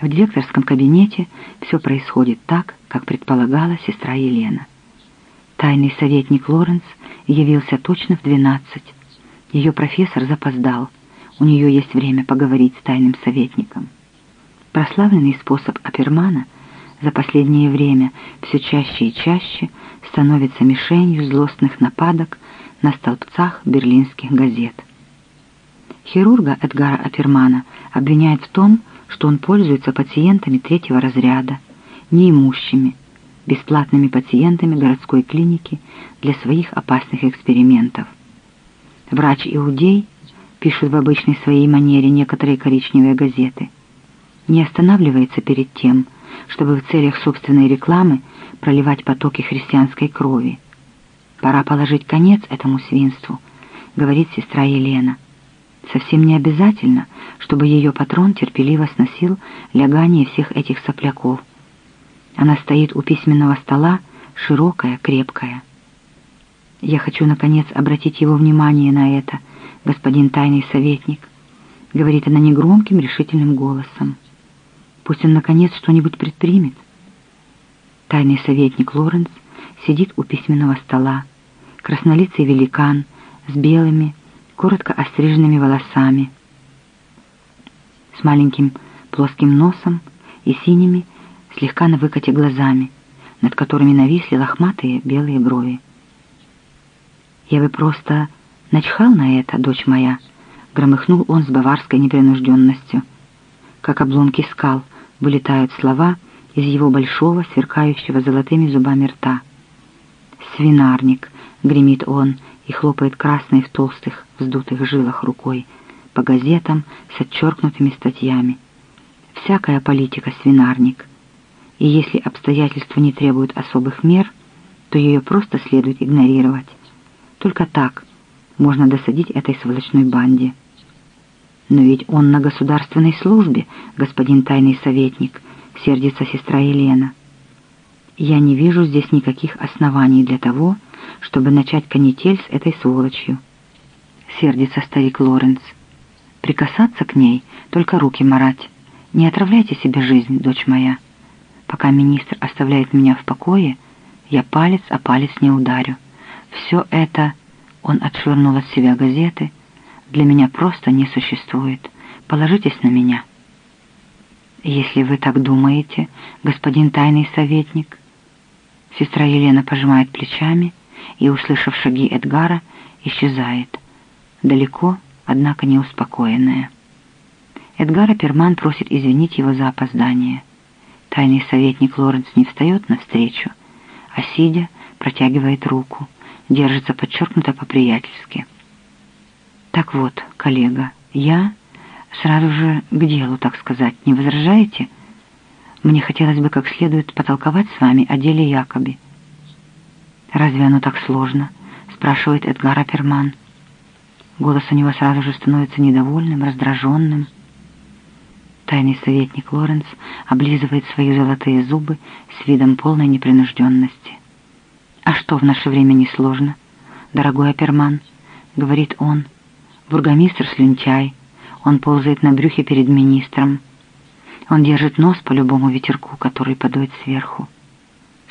В директорском кабинете все происходит так, как предполагала сестра Елена. Тайный советник Лоренс явился точно в двенадцать. Ее профессор запоздал. У нее есть время поговорить с тайным советником. Прославленный способ Апермана за последнее время все чаще и чаще становится мишенью злостных нападок на столбцах берлинских газет. Хирурга Эдгара Апермана обвиняют в том, что он пользуется пациентами третьего разряда, неимущими, бесплатными пациентами городской клиники для своих опасных экспериментов. Врач-иудей, пишут в обычной своей манере некоторые коричневые газеты, не останавливается перед тем, чтобы в целях собственной рекламы проливать потоки христианской крови. «Пора положить конец этому свинству», — говорит сестра Елена. Совсем не обязательно, чтобы ее патрон терпеливо сносил лягание всех этих сопляков. Она стоит у письменного стола, широкая, крепкая. Я хочу, наконец, обратить его внимание на это, господин тайный советник, говорит она негромким, решительным голосом. Пусть он, наконец, что-нибудь предпримет. Тайный советник Лоренс сидит у письменного стола, краснолицый великан с белыми, коротко остриженными волосами, с маленьким плоским носом и синими, слегка на выкате глазами, над которыми нависли лохматые белые брови. «Я бы просто начхал на это, дочь моя», — громыхнул он с баварской непринужденностью. Как обломки скал вылетают слова из его большого, сверкающего золотыми зубами рта. «Свинарник», — гремит он, — и хлопает красной в толстых, вздутых жилах рукой по газетам с отчеркнутыми статьями. Всякая политика — свинарник. И если обстоятельства не требуют особых мер, то ее просто следует игнорировать. Только так можно досадить этой сволочной банде. Но ведь он на государственной службе, господин тайный советник, сердится сестра Елена. Я не вижу здесь никаких оснований для того, чтобы начать канитель с этой сволочью. Сердится старик Лоренц. Прикасаться к ней, только руки марать. Не отравляйте себе жизнь, дочь моя. Пока министр оставляет меня в покое, я палец о палец не ударю. Все это, он отшвырнул от себя газеты, для меня просто не существует. Положитесь на меня. Если вы так думаете, господин тайный советник, сестра Елена пожимает плечами и, услышав шаги Эдгара, исчезает. Далеко, однако не успокоенная. Эдгара Перман просит извинить его за опоздание. Тайный советник Лоренс не встает навстречу, а сидя, протягивает руку, держится подчеркнуто по-приятельски. «Так вот, коллега, я сразу же к делу, так сказать, не возражаете? Мне хотелось бы как следует потолковать с вами о деле Якоби». «Разве оно так сложно?» — спрашивает Эдгар Аперман. Голос у него сразу же становится недовольным, раздраженным. Тайный советник Лоренс облизывает свои золотые зубы с видом полной непринужденности. «А что в наше время не сложно, дорогой Аперман?» — говорит он. «Бургомистр слюнтяй, он ползает на брюхе перед министром. Он держит нос по любому ветерку, который подует сверху.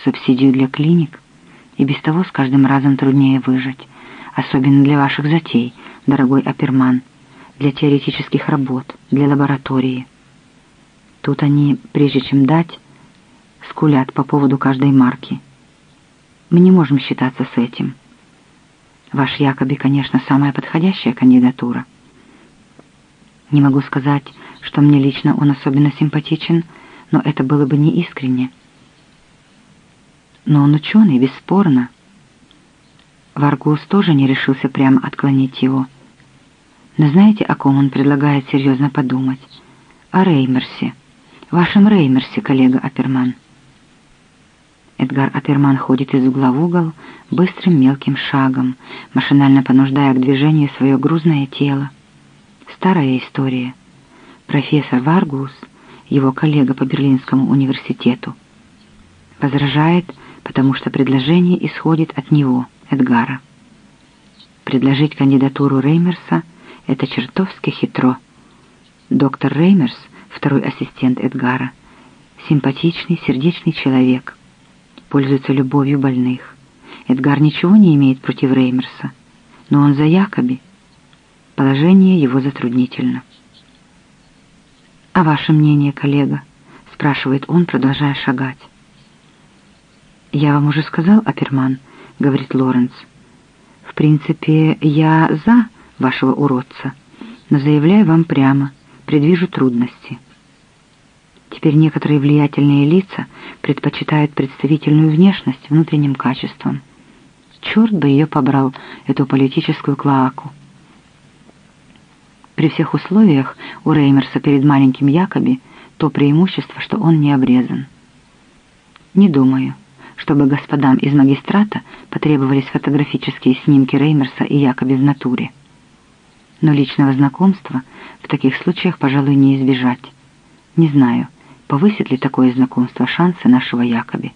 Субсидию для клиник — и без того с каждым разом труднее выжить, особенно для ваших затей, дорогой Аперман, для теоретических работ, для лаборатории. Тут они, прежде чем дать, скулят по поводу каждой марки. Мы не можем считаться с этим. Ваш Якоби, конечно, самая подходящая кандидатура. Не могу сказать, что мне лично он особенно симпатичен, но это было бы неискренне но он ученый, бесспорно. Варгус тоже не решился прямо отклонить его. Но знаете, о ком он предлагает серьезно подумать? О Реймерсе. Вашем Реймерсе, коллега Опперман. Эдгар Опперман ходит из угла в угол быстрым мелким шагом, машинально понуждая к движению свое грузное тело. Старая история. Профессор Варгус, его коллега по Берлинскому университету, возражает, потому что предложение исходит от него, Эдгара. Предложить кандидатуру Реймерса — это чертовски хитро. Доктор Реймерс второй ассистент Эдгара. Симпатичный, сердечный человек. Пользуется любовью больных. Эдгар ничего не имеет против Реймерса, но он за Якоби. Положение его затруднительно. «А ваше мнение, коллега?» — спрашивает он, продолжая шагать. «Я вам уже сказал, Аперман», — говорит Лоренц. «В принципе, я за вашего уродца, но заявляю вам прямо, предвижу трудности». Теперь некоторые влиятельные лица предпочитают представительную внешность внутренним качествам. Черт бы ее побрал, эту политическую клоаку. При всех условиях у Реймерса перед маленьким Якоби то преимущество, что он не обрезан. Не думаю, чтобы господам из магистрата потребовались фотографические снимки Реймерса и Якоби в натуре. Но личного знакомства в таких случаях, пожалуй, не избежать. Не знаю, повысит ли такое знакомство шансы нашего Якоби.